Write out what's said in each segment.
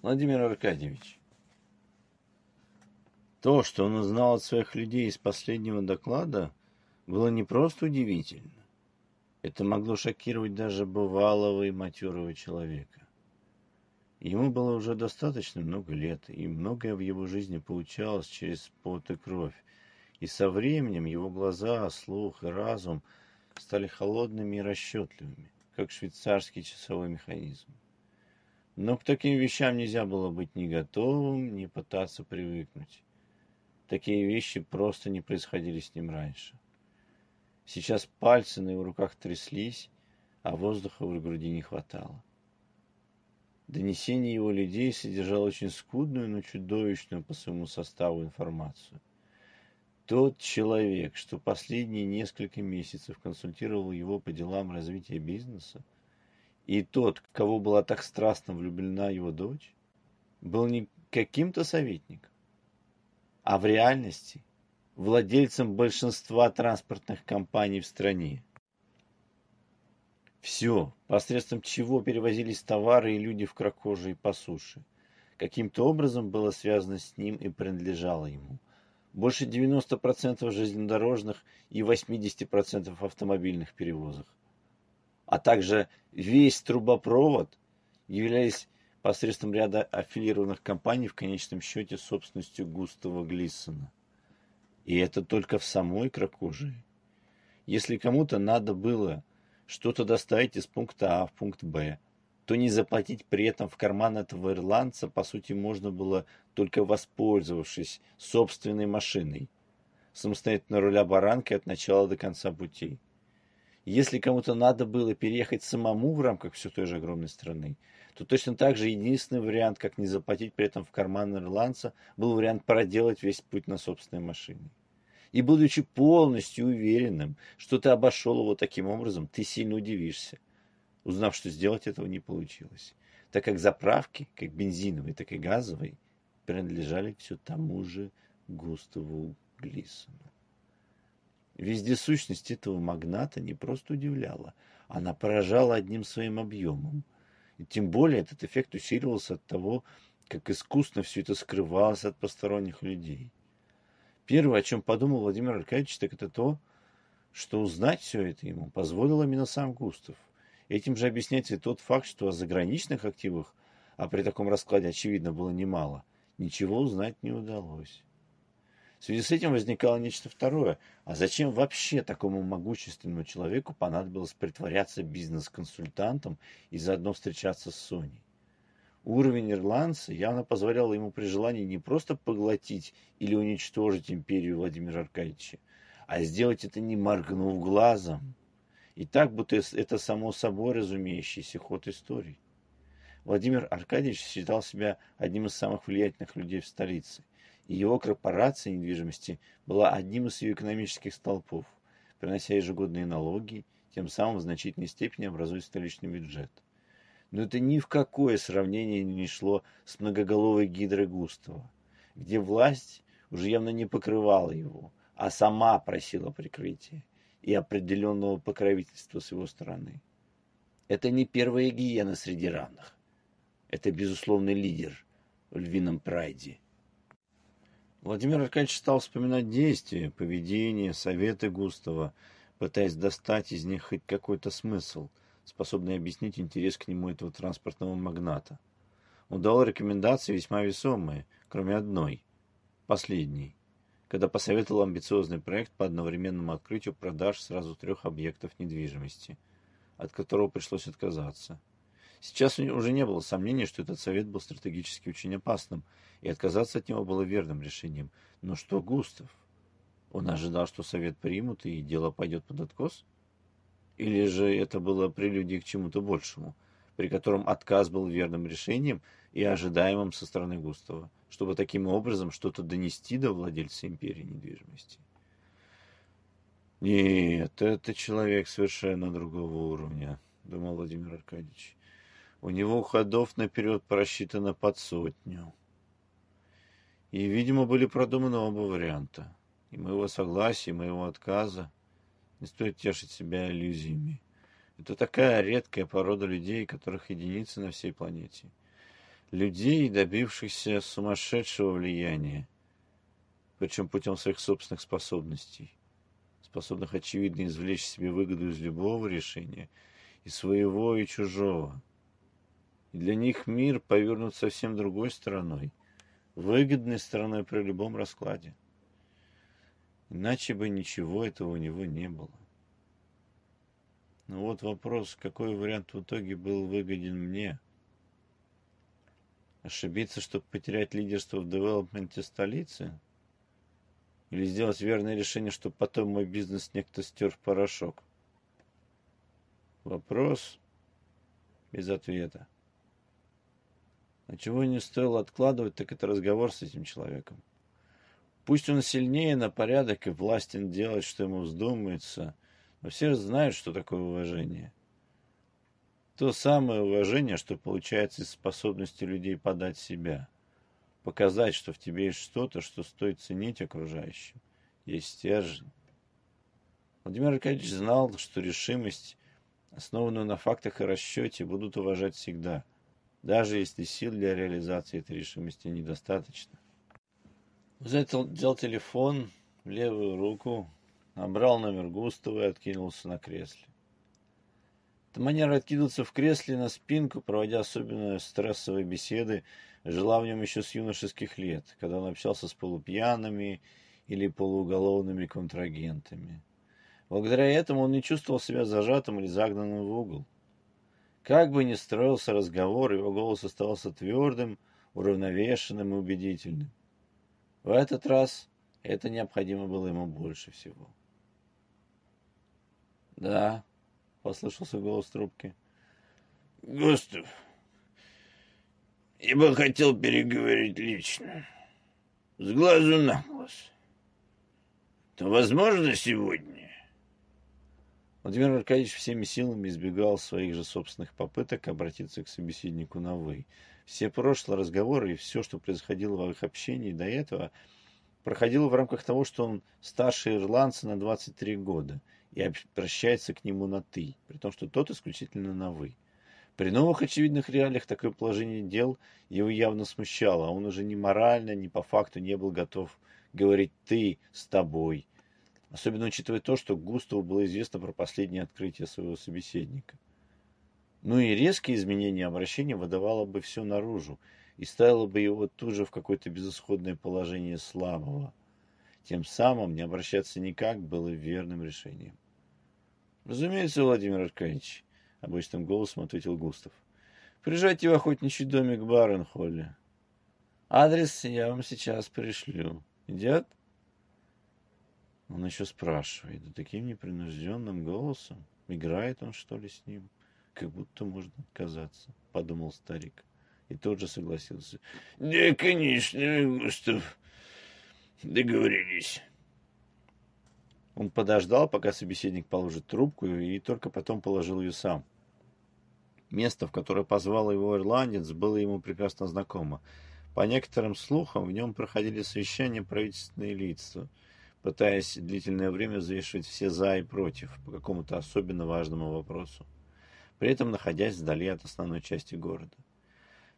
Владимир Аркадьевич, то, что он узнал от своих людей из последнего доклада, было не просто удивительно. Это могло шокировать даже бывалого и матерого человека. Ему было уже достаточно много лет, и многое в его жизни получалось через пот и кровь. И со временем его глаза, слух и разум стали холодными и расчетливыми, как швейцарский часовой механизм. Но к таким вещам нельзя было быть ни готовым, ни пытаться привыкнуть. Такие вещи просто не происходили с ним раньше. Сейчас пальцы на его руках тряслись, а воздуха в груди не хватало. Донесение его людей содержало очень скудную, но чудовищную по своему составу информацию. Тот человек, что последние несколько месяцев консультировал его по делам развития бизнеса, и тот, кого была так страстно влюблена его дочь, был не каким-то советником, а в реальности владельцем большинства транспортных компаний в стране. Все, посредством чего перевозились товары и люди в Кракоже и по суше, каким-то образом было связано с ним и принадлежало ему. Больше 90% железнодорожных и 80% автомобильных перевозок, а также весь трубопровод являлись посредством ряда аффилированных компаний в конечном счете собственностью Густава Глиссона. И это только в самой Кракожии. Если кому-то надо было что-то доставить из пункта А в пункт Б, то не заплатить при этом в карман этого ирландца, по сути, можно было только воспользовавшись собственной машиной, самостоятельно руля баранкой от начала до конца путей. Если кому-то надо было переехать самому в рамках все той же огромной страны, то точно так же единственный вариант, как не заплатить при этом в карман ирландца, был вариант проделать весь путь на собственной машине. И будучи полностью уверенным, что ты обошел его таким образом, ты сильно удивишься, узнав, что сделать этого не получилось. Так как заправки, как бензиновые, так и газовые, принадлежали все тому же Густаву Глисону. Вездесущность этого магната не просто удивляла, она поражала одним своим объемом. И тем более этот эффект усиливался от того, как искусно все это скрывалось от посторонних людей. Первое, о чем подумал Владимир Аркадьевич, так это то, что узнать все это ему позволил именно сам Густав. Этим же объясняется и тот факт, что о заграничных активах, а при таком раскладе, очевидно, было немало, ничего узнать не удалось. В связи с этим возникало нечто второе. А зачем вообще такому могущественному человеку понадобилось притворяться бизнес-консультантом и заодно встречаться с Соней? Уровень ирландца явно позволял ему при желании не просто поглотить или уничтожить империю Владимира Аркадьевича, а сделать это не моргнув глазом. И так, будто это само собой разумеющийся ход истории. Владимир Аркадьевич считал себя одним из самых влиятельных людей в столице, его корпорация недвижимости была одним из ее экономических столпов, принося ежегодные налоги, тем самым в значительной степени образуя столичный бюджет – но это ни в какое сравнение не шло с многоголовой гидрой Густава, где власть уже явно не покрывала его, а сама просила прикрытия и определенного покровительства с его стороны. Это не первая гиена среди равных. Это безусловный лидер в львином прайде. Владимир Аркадьевич стал вспоминать действия, поведение, советы Густава, пытаясь достать из них хоть какой-то смысл – способный объяснить интерес к нему этого транспортного магната. Он дал рекомендации весьма весомые, кроме одной, последней, когда посоветовал амбициозный проект по одновременному открытию продаж сразу трех объектов недвижимости, от которого пришлось отказаться. Сейчас уже не было сомнений, что этот совет был стратегически очень опасным, и отказаться от него было верным решением. Но что Густав? Он ожидал, что совет примут, и дело пойдет под откос? — или же это было прелюдией к чему-то большему, при котором отказ был верным решением и ожидаемым со стороны Густава, чтобы таким образом что-то донести до владельца империи недвижимости? Нет, это человек совершенно другого уровня, думал Владимир Аркадьевич. У него ходов наперед просчитано под сотню. И, видимо, были продуманы оба варианта. И моего согласия, и моего отказа. Не стоит тешить себя иллюзиями. Это такая редкая порода людей, которых единицы на всей планете. людей, добившихся сумасшедшего влияния, причем путем своих собственных способностей, способных очевидно извлечь себе выгоду из любого решения, и своего, и чужого. Для них мир повернут совсем другой стороной, выгодной стороной при любом раскладе. Иначе бы ничего этого у него не было. Но вот вопрос, какой вариант в итоге был выгоден мне? Ошибиться, чтобы потерять лидерство в девелопменте столицы? Или сделать верное решение, чтобы потом мой бизнес некто стер в порошок? Вопрос без ответа. А чего не стоило откладывать, так это разговор с этим человеком. Пусть он сильнее на порядок и властен делать, что ему вздумается, но все знают, что такое уважение. То самое уважение, что получается из способности людей подать себя. Показать, что в тебе есть что-то, что стоит ценить окружающим. Есть стержень. Владимир Аркадьевич знал, что решимость, основанную на фактах и расчете, будут уважать всегда, даже если сил для реализации этой решимости недостаточно. Взял, взял телефон в левую руку, набрал номер Густава и откинулся на кресле. Эта манера откидываться в кресле на спинку, проводя особенно стрессовые беседы, жила в нем еще с юношеских лет, когда он общался с полупьяными или полууголовными контрагентами. Благодаря этому он не чувствовал себя зажатым или загнанным в угол. Как бы ни строился разговор, его голос оставался твердым, уравновешенным и убедительным. В этот раз это необходимо было ему больше всего. «Да», — послышался голос трубки. «Густав, я бы хотел переговорить лично, с глазу на глаз. Это возможно сегодня?» Владимир Аркадьевич всеми силами избегал своих же собственных попыток обратиться к собеседнику на «вы», все прошлые разговоры и все, что происходило в их общении до этого, проходило в рамках того, что он старше ирландца на 23 года и обращается к нему на «ты», при том, что тот исключительно на «вы». При новых очевидных реалиях такое положение дел его явно смущало, а он уже ни морально, ни по факту не был готов говорить «ты» с тобой. Особенно учитывая то, что Густаву было известно про последнее открытие своего собеседника. Ну и резкие изменения обращения выдавало бы все наружу и ставило бы его тут же в какое-то безысходное положение слабого. Тем самым не обращаться никак было верным решением. «Разумеется, Владимир Аркадьевич», — обычным голосом ответил Густав. «Приезжайте в охотничий домик Баренхолле. Адрес я вам сейчас пришлю. Идет?» Он еще спрашивает, да таким непринужденным голосом. Играет он, что ли, с ним? как будто можно отказаться, подумал старик. И тот же согласился. Да, конечно, Густав. Договорились. Он подождал, пока собеседник положит трубку, и только потом положил ее сам. Место, в которое позвал его ирландец, было ему прекрасно знакомо. По некоторым слухам, в нем проходили совещания правительственные лица, пытаясь длительное время взвешивать все «за» и «против» по какому-то особенно важному вопросу при этом находясь вдали от основной части города.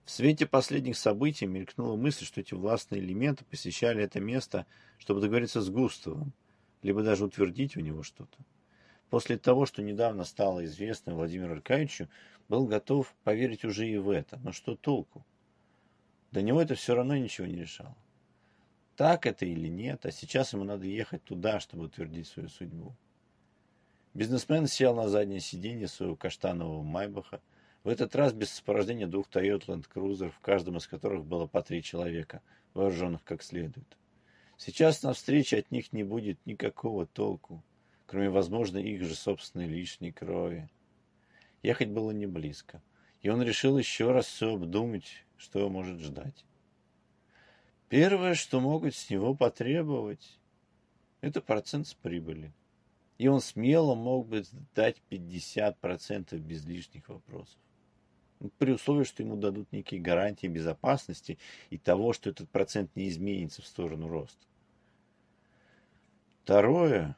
В свете последних событий мелькнула мысль, что эти властные элементы посещали это место, чтобы договориться с Густавом, либо даже утвердить у него что-то. После того, что недавно стало известно Владимиру Аркадьевичу, был готов поверить уже и в это. Но что толку? До него это все равно ничего не решало. Так это или нет, а сейчас ему надо ехать туда, чтобы утвердить свою судьбу. Бизнесмен сел на заднее сиденье своего каштанового Майбаха, в этот раз без сопровождения двух Toyota Land Cruiser, в каждом из которых было по три человека, вооруженных как следует. Сейчас на встрече от них не будет никакого толку, кроме, возможно, их же собственной лишней крови. Ехать было не близко, и он решил еще раз все обдумать, что может ждать. Первое, что могут с него потребовать, это процент с прибыли и он смело мог бы дать 50% без лишних вопросов. Ну, при условии, что ему дадут некие гарантии безопасности и того, что этот процент не изменится в сторону роста. Второе,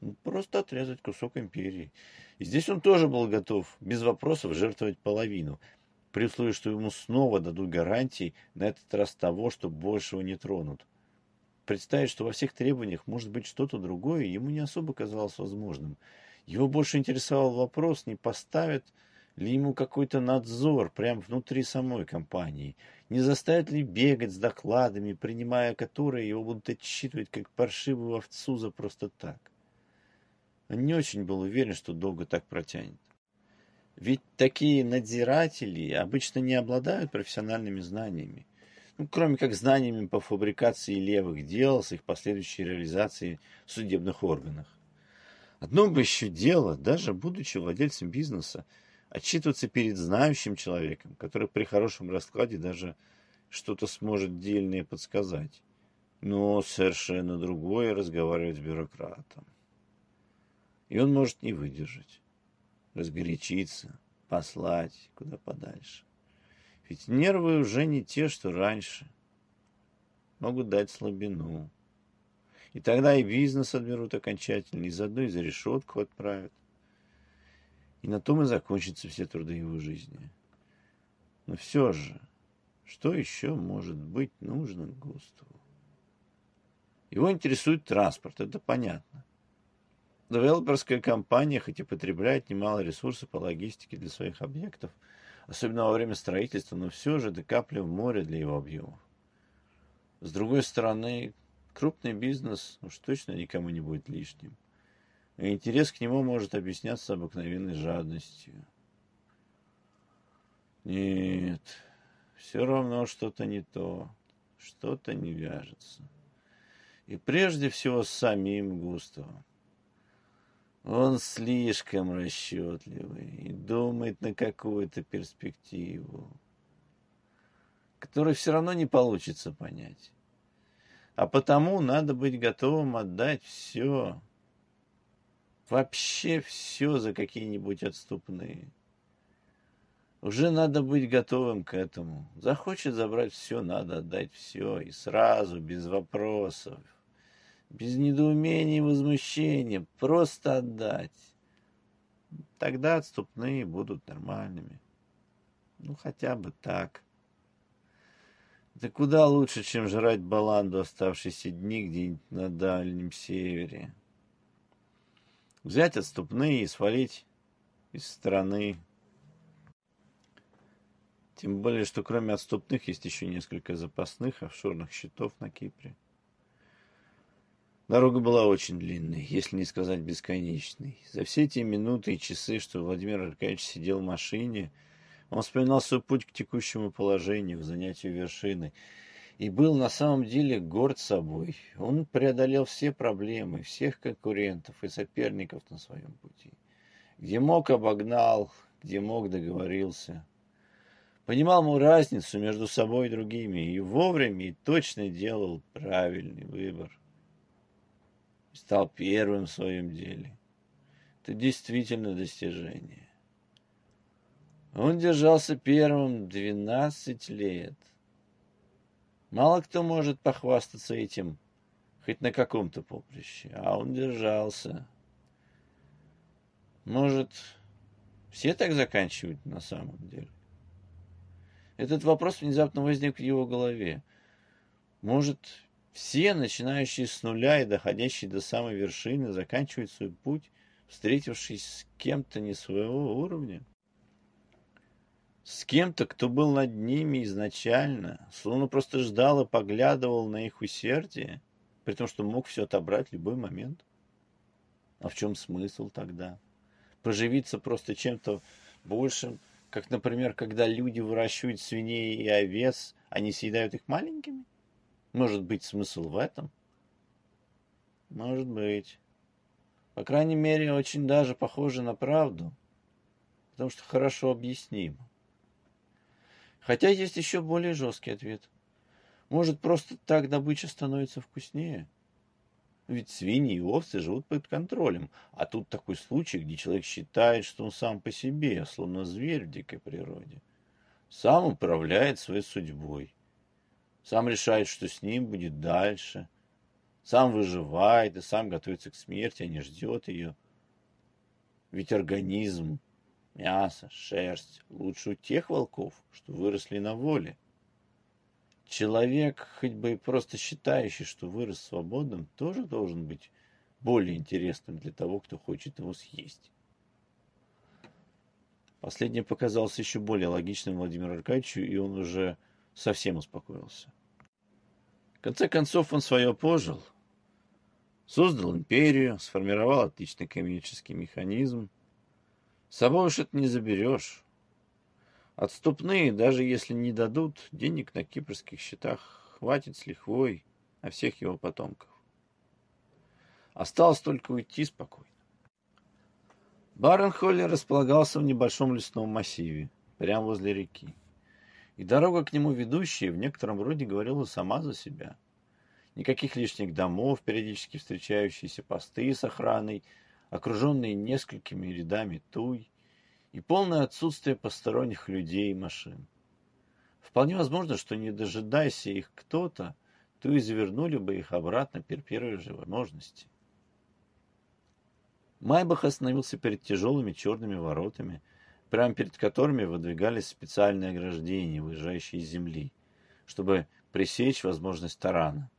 ну, просто отрезать кусок империи. И здесь он тоже был готов без вопросов жертвовать половину. При условии, что ему снова дадут гарантии, на этот раз того, что большего не тронут. Представить, что во всех требованиях может быть что-то другое, ему не особо казалось возможным. Его больше интересовал вопрос, не поставят ли ему какой-то надзор прямо внутри самой компании, не заставят ли бегать с докладами, принимая которые его будут отчитывать как паршивую овцу за просто так. Он не очень был уверен, что долго так протянет. Ведь такие надзиратели обычно не обладают профессиональными знаниями ну, кроме как знаниями по фабрикации левых дел с их последующей реализацией в судебных органах. Одно бы еще дело, даже будучи владельцем бизнеса, отчитываться перед знающим человеком, который при хорошем раскладе даже что-то сможет дельное подсказать. Но совершенно другое разговаривать с бюрократом. И он может не выдержать, разгорячиться, послать куда подальше. Ведь нервы уже не те, что раньше. Могут дать слабину. И тогда и бизнес отберут окончательно, и заодно и за решетку отправят. И на том и закончатся все труды его жизни. Но все же, что еще может быть нужно Густаву? Его интересует транспорт, это понятно. Девелоперская компания, хоть и потребляет немало ресурсов по логистике для своих объектов – особенно во время строительства, но все же это капля в море для его объемов. С другой стороны, крупный бизнес уж точно никому не будет лишним. И интерес к нему может объясняться обыкновенной жадностью. Нет, все равно что-то не то, что-то не вяжется. И прежде всего с самим Густавом. Он слишком расчетливый и думает на какую-то перспективу, которую все равно не получится понять. А потому надо быть готовым отдать все, вообще все за какие-нибудь отступные. Уже надо быть готовым к этому. Захочет забрать все, надо отдать все. И сразу, без вопросов без недоумения и возмущения, просто отдать. Тогда отступные будут нормальными. Ну, хотя бы так. Это куда лучше, чем жрать баланду оставшиеся дни где-нибудь на Дальнем Севере. Взять отступные и свалить из страны. Тем более, что кроме отступных есть еще несколько запасных офшорных счетов на Кипре. Дорога была очень длинной, если не сказать бесконечной. За все эти минуты и часы, что Владимир Аркадьевич сидел в машине, он вспоминал свой путь к текущему положению, к занятию вершины, и был на самом деле горд собой. Он преодолел все проблемы, всех конкурентов и соперников на своем пути. Где мог, обогнал, где мог, договорился. Понимал ему разницу между собой и другими, и вовремя и точно делал правильный выбор стал первым в своем деле. Это действительно достижение. Он держался первым 12 лет. Мало кто может похвастаться этим, хоть на каком-то поприще, а он держался. Может, все так заканчивают на самом деле? Этот вопрос внезапно возник в его голове. Может, все, начинающие с нуля и доходящие до самой вершины, заканчивают свой путь, встретившись с кем-то не своего уровня. С кем-то, кто был над ними изначально, словно просто ждал и поглядывал на их усердие, при том, что мог все отобрать в любой момент. А в чем смысл тогда? Поживиться просто чем-то большим, как, например, когда люди выращивают свиней и овец, они съедают их маленькими? Может быть, смысл в этом? Может быть. По крайней мере, очень даже похоже на правду, потому что хорошо объяснимо. Хотя есть еще более жесткий ответ. Может, просто так добыча становится вкуснее? Ведь свиньи и овцы живут под контролем, а тут такой случай, где человек считает, что он сам по себе, словно зверь в дикой природе. Сам управляет своей судьбой сам решает, что с ним будет дальше, сам выживает и сам готовится к смерти, а не ждет ее. Ведь организм мясо, шерсть лучше у тех волков, что выросли на воле. Человек, хоть бы и просто считающий, что вырос свободным, тоже должен быть более интересным для того, кто хочет его съесть. Последнее показалось еще более логичным Владимиру Аркадьевичу, и он уже совсем успокоился. Конце концов, он свое пожил. Создал империю, сформировал отличный коммерческий механизм. С собой уж это не заберешь. Отступные, даже если не дадут, денег на кипрских счетах хватит с лихвой на всех его потомков. Осталось только уйти спокойно. Баренхоллер располагался в небольшом лесном массиве, прямо возле реки. И дорога к нему ведущая в некотором роде говорила сама за себя. Никаких лишних домов, периодически встречающиеся посты с охраной, окруженные несколькими рядами туй, и полное отсутствие посторонних людей и машин. Вполне возможно, что не дожидаясь их кто-то, то и завернули бы их обратно при первой же возможности. Майбах остановился перед тяжелыми черными воротами, прямо перед которыми выдвигались специальные ограждения, выезжающие из земли, чтобы пресечь возможность тарана.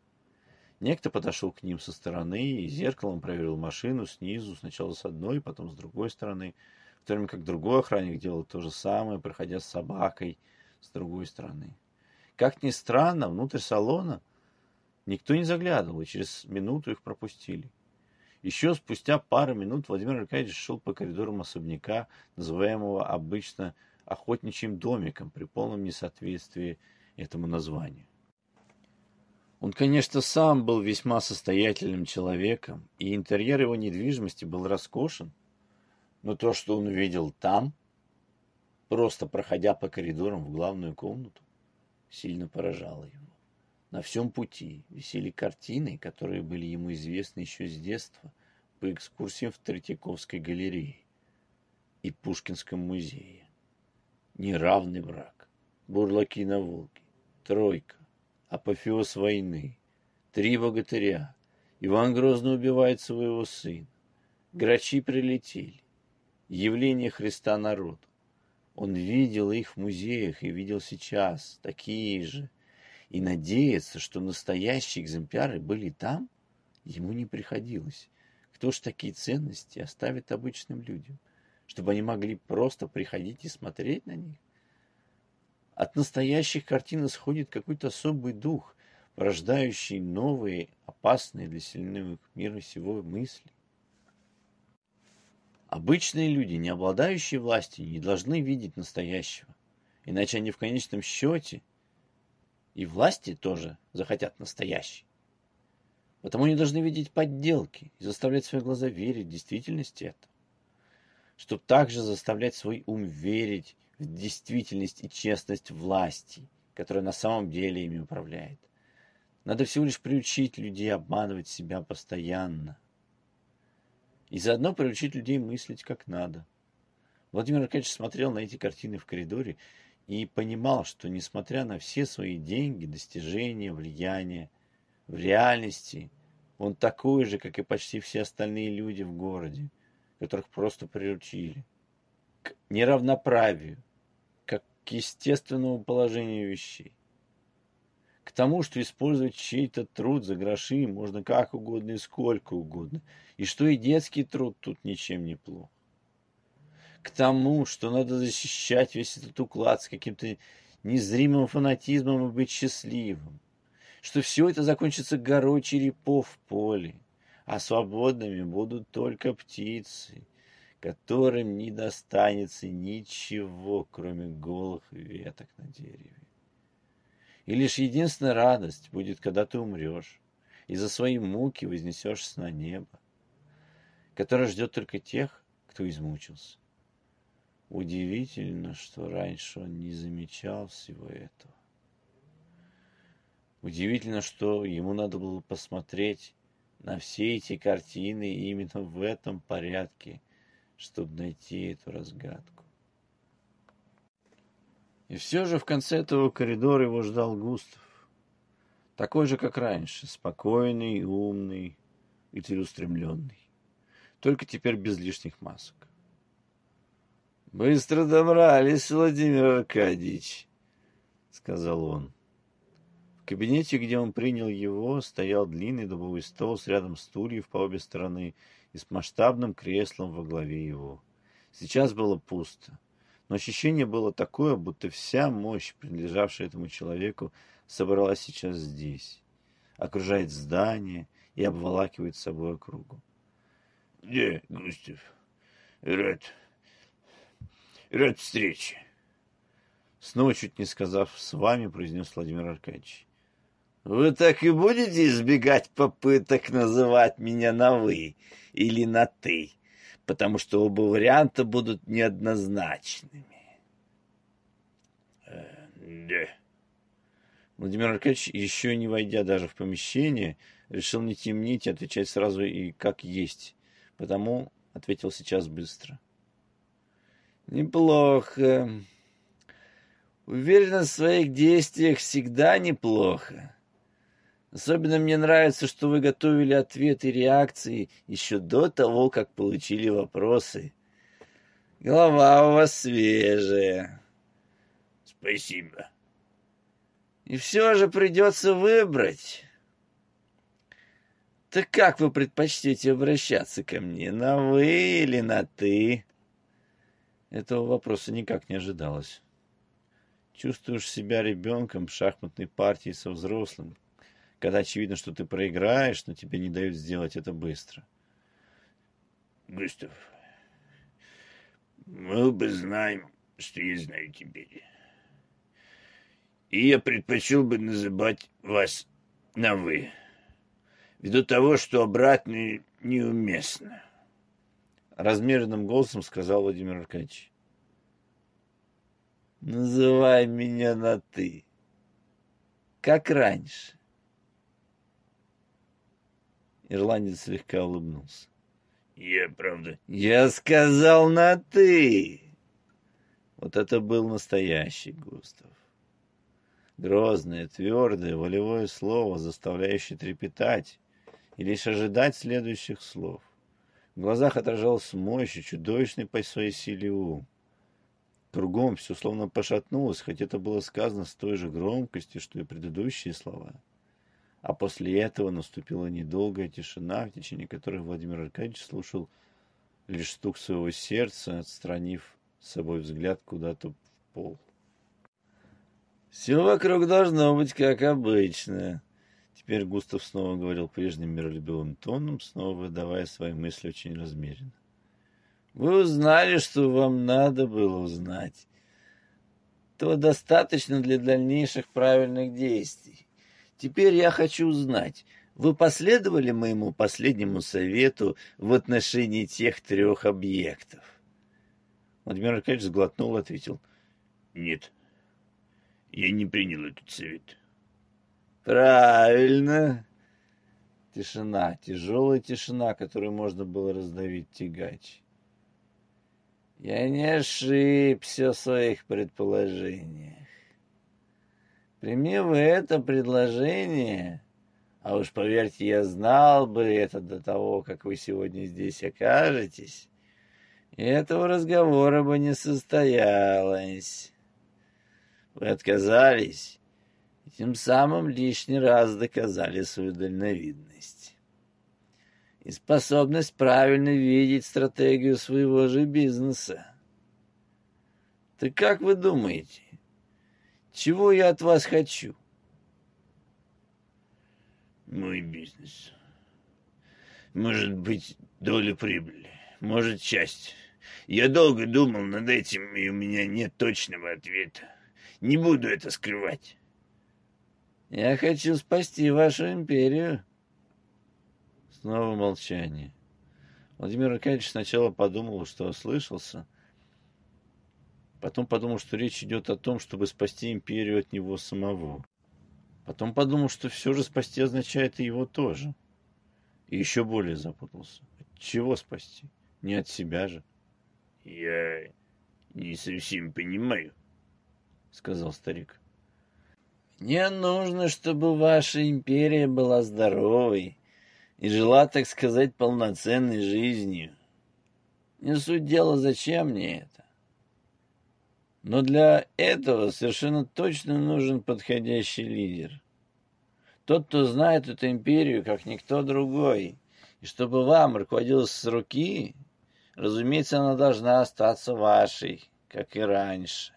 Некто подошел к ним со стороны и зеркалом проверил машину снизу, сначала с одной, потом с другой стороны, в то время как другой охранник делал то же самое, проходя с собакой с другой стороны. Как ни странно, внутрь салона никто не заглядывал, и через минуту их пропустили. Еще спустя пару минут Владимир Аркадьевич шел по коридорам особняка, называемого обычно охотничьим домиком, при полном несоответствии этому названию. Он, конечно, сам был весьма состоятельным человеком, и интерьер его недвижимости был роскошен, но то, что он увидел там, просто проходя по коридорам в главную комнату, сильно поражало его. На всем пути висели картины, которые были ему известны еще с детства по экскурсиям в Третьяковской галерее и Пушкинском музее. Неравный брак, бурлаки на Волге, тройка, апофеоз войны, три богатыря, Иван Грозный убивает своего сына, грачи прилетели, явление Христа народу. Он видел их в музеях и видел сейчас такие же, и надеяться, что настоящие экземпляры были там, ему не приходилось. Кто ж такие ценности оставит обычным людям, чтобы они могли просто приходить и смотреть на них? От настоящих картин исходит какой-то особый дух, рождающий новые, опасные для сильных мира всего мысли. Обычные люди, не обладающие властью, не должны видеть настоящего, иначе они в конечном счете – и власти тоже захотят настоящий. Потому они должны видеть подделки и заставлять свои глаза верить в действительность этого. Чтобы также заставлять свой ум верить в действительность и честность власти, которая на самом деле ими управляет. Надо всего лишь приучить людей обманывать себя постоянно. И заодно приучить людей мыслить как надо. Владимир Аркадьевич смотрел на эти картины в коридоре и понимал, что несмотря на все свои деньги, достижения, влияние, в реальности он такой же, как и почти все остальные люди в городе, которых просто приручили к неравноправию, как к естественному положению вещей. К тому, что использовать чей-то труд за гроши можно как угодно и сколько угодно, и что и детский труд тут ничем не плох к тому, что надо защищать весь этот уклад с каким-то незримым фанатизмом и быть счастливым, что все это закончится горой черепов в поле, а свободными будут только птицы, которым не достанется ничего, кроме голых веток на дереве. И лишь единственная радость будет, когда ты умрешь, и за свои муки вознесешься на небо, которое ждет только тех, кто измучился. Удивительно, что раньше он не замечал всего этого. Удивительно, что ему надо было посмотреть на все эти картины именно в этом порядке, чтобы найти эту разгадку. И все же в конце этого коридора его ждал Густав. Такой же, как раньше, спокойный, умный и целеустремленный. Только теперь без лишних масок. «Быстро добрались, Владимир Аркадьевич», — сказал он. В кабинете, где он принял его, стоял длинный дубовый стол с рядом стульев по обе стороны и с масштабным креслом во главе его. Сейчас было пусто, но ощущение было такое, будто вся мощь, принадлежавшая этому человеку, собралась сейчас здесь, окружает здание и обволакивает собой округу. «Где, Густав? Рад, рад встрече!» Снова чуть не сказав «с вами», произнес Владимир Аркадьевич. «Вы так и будете избегать попыток называть меня на «вы» или на «ты», потому что оба варианта будут неоднозначными». Э, «Да». Владимир Аркадьевич, еще не войдя даже в помещение, решил не темнить и отвечать сразу и как есть, потому ответил сейчас быстро. «Неплохо. Уверенность в своих действиях всегда неплохо. Особенно мне нравится, что вы готовили ответы и реакции еще до того, как получили вопросы. Голова у вас свежая. Спасибо. И все же придется выбрать. Так как вы предпочтете обращаться ко мне, на «вы» или на «ты»? Этого вопроса никак не ожидалось. Чувствуешь себя ребенком в шахматной партии со взрослым, когда очевидно, что ты проиграешь, но тебе не дают сделать это быстро. Густав, мы оба знаем, что я знаю теперь. И я предпочел бы называть вас на «вы», ввиду того, что обратное неуместно. Размеренным голосом сказал Владимир Аркадьевич. Называй меня на «ты», как раньше. Ирландец слегка улыбнулся. Я, правда... Я сказал на «ты». Вот это был настоящий Густав. Грозное, твердое, волевое слово, заставляющее трепетать и лишь ожидать следующих слов. В глазах отражалась мощь и чудовищный по своей силе ум. Кругом все словно пошатнулось, хоть это было сказано с той же громкостью, что и предыдущие слова. А после этого наступила недолгая тишина, в течение которой Владимир Аркадьевич слушал лишь стук своего сердца, отстранив с собой взгляд куда-то в пол. «Все вокруг должно быть как обычно», Теперь Густав снова говорил прежним миролюбивым тоном, снова выдавая свои мысли очень размеренно. Вы узнали, что вам надо было узнать. То достаточно для дальнейших правильных действий. Теперь я хочу узнать, вы последовали моему последнему совету в отношении тех трех объектов? Владимир Аркадьевич сглотнул и ответил. Нет, я не принял этот совет. Правильно. Тишина, тяжелая тишина, которую можно было раздавить тягач. Я не ошибся в своих предположениях. Прими вы это предложение, а уж поверьте, я знал бы это до того, как вы сегодня здесь окажетесь, и этого разговора бы не состоялось. Вы отказались, тем самым лишний раз доказали свою дальновидность и способность правильно видеть стратегию своего же бизнеса. Так как вы думаете, чего я от вас хочу? Мой бизнес. Может быть, доля прибыли, может, часть. Я долго думал над этим, и у меня нет точного ответа. Не буду это скрывать. Я хочу спасти вашу империю. Снова молчание. Владимир Аркадьевич сначала подумал, что ослышался. Потом подумал, что речь идет о том, чтобы спасти империю от него самого. Потом подумал, что все же спасти означает и его тоже. И еще более запутался. От чего спасти? Не от себя же. Я не совсем понимаю, сказал старик. Мне нужно, чтобы ваша империя была здоровой и жила, так сказать, полноценной жизнью. Не суть дела, зачем мне это. Но для этого совершенно точно нужен подходящий лидер. Тот, кто знает эту империю, как никто другой. И чтобы вам руководилось с руки, разумеется, она должна остаться вашей, как и раньше.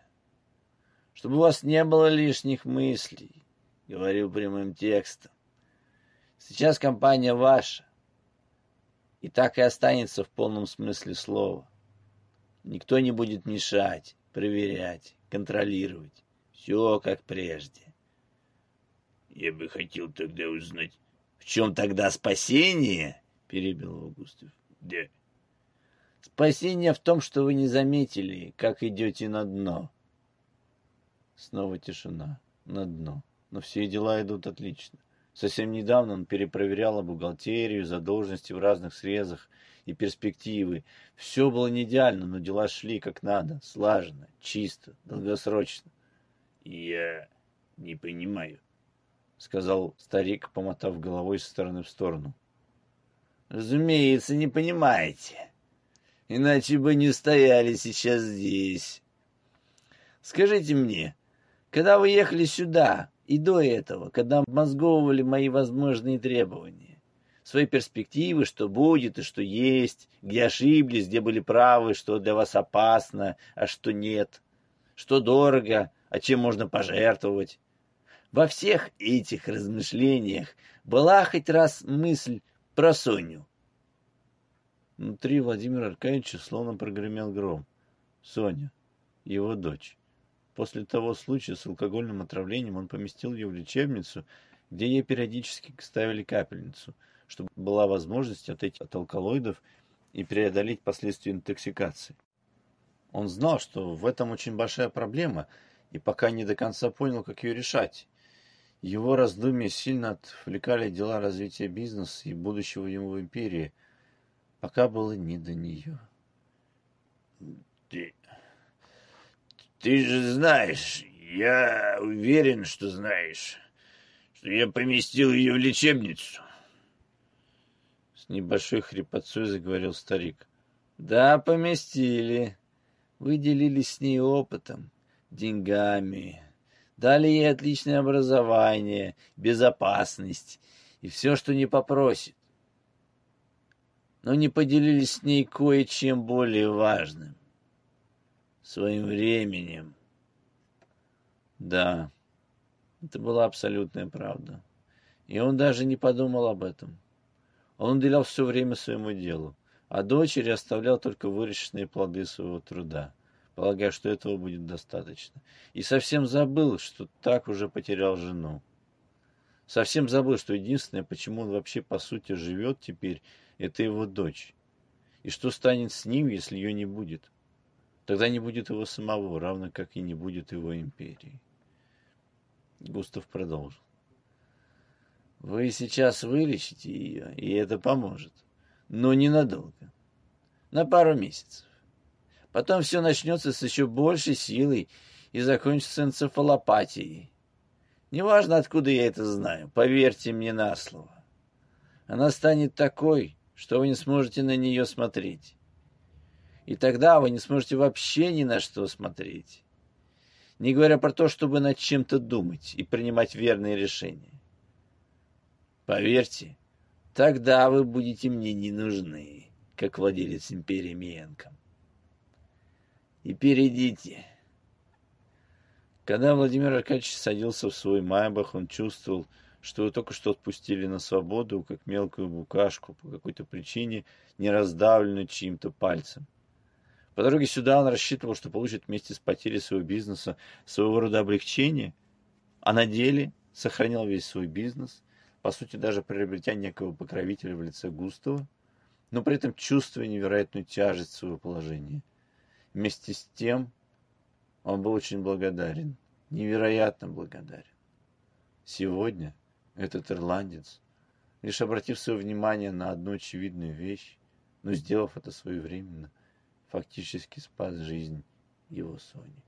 Чтобы у вас не было лишних мыслей, говорил прямым текстом. Сейчас компания ваша, и так и останется в полном смысле слова. Никто не будет мешать, проверять, контролировать. Все как прежде. Я бы хотел тогда узнать... В чем тогда спасение? Перебил его Густав. Да. Спасение в том, что вы не заметили, как идете на дно. Снова тишина. На дно. Но все дела идут отлично. Совсем недавно он перепроверял бухгалтерию, задолженности в разных срезах и перспективы. Все было не идеально, но дела шли как надо, слаженно, чисто, долгосрочно. «Я не понимаю», — сказал старик, помотав головой с стороны в сторону. «Разумеется, не понимаете. Иначе бы не стояли сейчас здесь. Скажите мне, когда вы ехали сюда, и до этого, когда обмозговывали мои возможные требования. Свои перспективы, что будет и что есть, где ошиблись, где были правы, что для вас опасно, а что нет, что дорого, а чем можно пожертвовать. Во всех этих размышлениях была хоть раз мысль про Соню. Внутри Владимира Аркадьевича словно прогремел гром. Соня, его дочь. После того случая с алкогольным отравлением он поместил ее в лечебницу, где ей периодически ставили капельницу, чтобы была возможность отойти от алкалоидов и преодолеть последствия интоксикации. Он знал, что в этом очень большая проблема, и пока не до конца понял, как ее решать. Его раздумья сильно отвлекали дела развития бизнеса и будущего его империи, пока было не до нее. Ты же знаешь, я уверен, что знаешь, что я поместил ее в лечебницу. С небольшой хрипотцой заговорил старик. Да, поместили. Вы делились с ней опытом, деньгами, дали ей отличное образование, безопасность и все, что не попросит. Но не поделились с ней кое-чем более важным своим временем. Да, это была абсолютная правда. И он даже не подумал об этом. Он уделял все время своему делу, а дочери оставлял только выращенные плоды своего труда, полагая, что этого будет достаточно. И совсем забыл, что так уже потерял жену. Совсем забыл, что единственное, почему он вообще по сути живет теперь, это его дочь. И что станет с ним, если ее не будет? Тогда не будет его самого, равно как и не будет его империи. Густав продолжил. Вы сейчас вылечите ее, и это поможет. Но ненадолго. На пару месяцев. Потом все начнется с еще большей силой и закончится энцефалопатией. Неважно, откуда я это знаю, поверьте мне на слово. Она станет такой, что вы не сможете на нее смотреть и тогда вы не сможете вообще ни на что смотреть. Не говоря про то, чтобы над чем-то думать и принимать верные решения. Поверьте, тогда вы будете мне не нужны, как владелец империи Миенко. И перейдите. Когда Владимир Аркадьевич садился в свой майбах, он чувствовал, что его только что отпустили на свободу, как мелкую букашку, по какой-то причине, не раздавленную чьим-то пальцем. По дороге сюда он рассчитывал, что получит вместе с потерей своего бизнеса своего рода облегчение, а на деле сохранял весь свой бизнес, по сути даже приобретя некого покровителя в лице Густава, но при этом чувствуя невероятную тяжесть своего положения. Вместе с тем он был очень благодарен, невероятно благодарен. Сегодня этот ирландец, лишь обратив свое внимание на одну очевидную вещь, но сделав это своевременно, фактически спас жизнь его Сони.